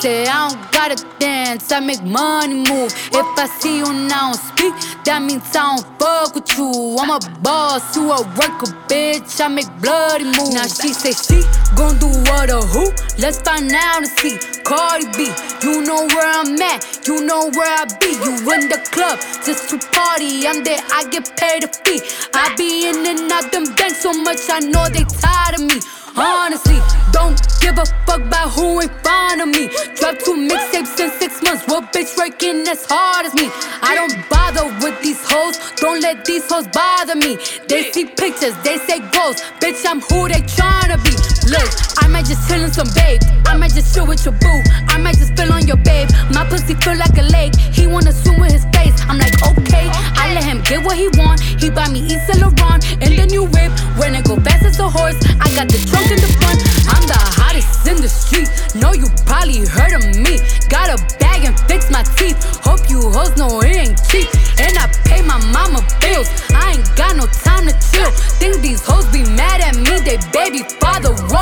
Say I don't gotta dance, I make money move. If I see you now speak, that means I don't fuck with you. I'm a boss, you a worker, bitch. I make bloody moves. Now she say she gon' do what or who? Let's find out and see. Cardi B, you know where I'm at, you know where I be. You in the club just to party. I'm there, I get paid a fee. I be in and out them banks so much, I know they tired of me. Honestly, don't give a fuck about who in front of me. Drop two mixtapes in six months. What bitch working as hard as me? I don't bother with these hoes. Don't let these hoes bother me. They see pictures, they say ghosts. Bitch, I'm who they tryna be. Look, I might just chill in some babe. I might just chill with your boo. I might just spill on your babe. My pussy feel like a lake. He wanna swim with his face. I'm like, get what he want. He buy me Yves Saint Laurent and the new whip. When it go fast as a horse, I got the trunk in the front. I'm the hottest in the street. Know you probably heard of me. Got a bag and fix my teeth. Hope you hoes know it ain't cheap. And I pay my mama bills. I ain't got no time to chill. Think these hoes be mad at me. They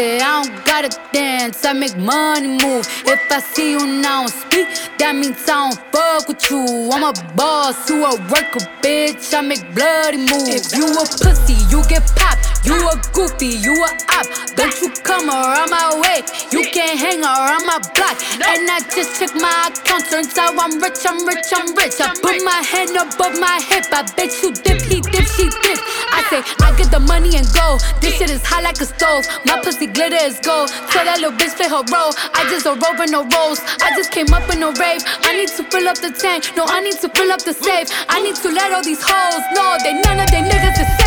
I don't gotta dance, I make money move. If I see you now speak, that means I don't fuck with you. I'm a boss, you a worker, bitch. I make bloody moves. If you a pussy, you get popped. You a goofy, you a op. Don't you come around my way. You can't hang around my block. And I just check my account. Turns out I'm rich, I'm rich, I'm rich. I put my hand above my hip. I bet you dip, he dip, she dip. I say, I get the money and go. This shit is hot like a stove. My pussy glitter is gold. Tell that little bitch play her role. I just a rope and no rolls. I just came up in a rave. I need to fill up the tank. No, I need to fill up the safe. I need to let all these hoes know they none of they niggas is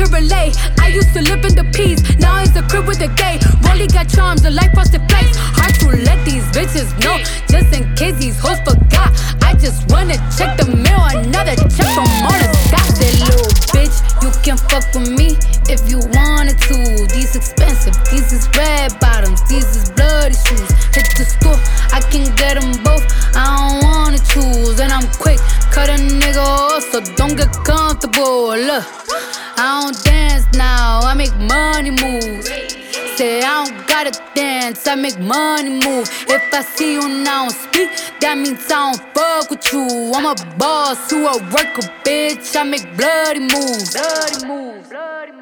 can relate. I used to live in the peace. Now it's a crib with a gay. Rolly got charms, a life frosted flakes. Hard to let these bitches know. Just in case these hoes forgot. I just wanna check the mail. Another check from the dots. That little bitch, you can fuck with me if you wanted to. These expensive, these is red bottoms, these is bloody shoes. Hit the store, I can get them both. I don't wanna choose, and I'm quick, cut a nigga off, so don't get comfortable. Look, I don't dance now, I make money moves. Say I don't gotta dance, I make money move. If I see you now speak, that means I don't fuck with you. I'm a boss, you a worker, bitch. I make bloody moves. Bloody moves. Bloody moves.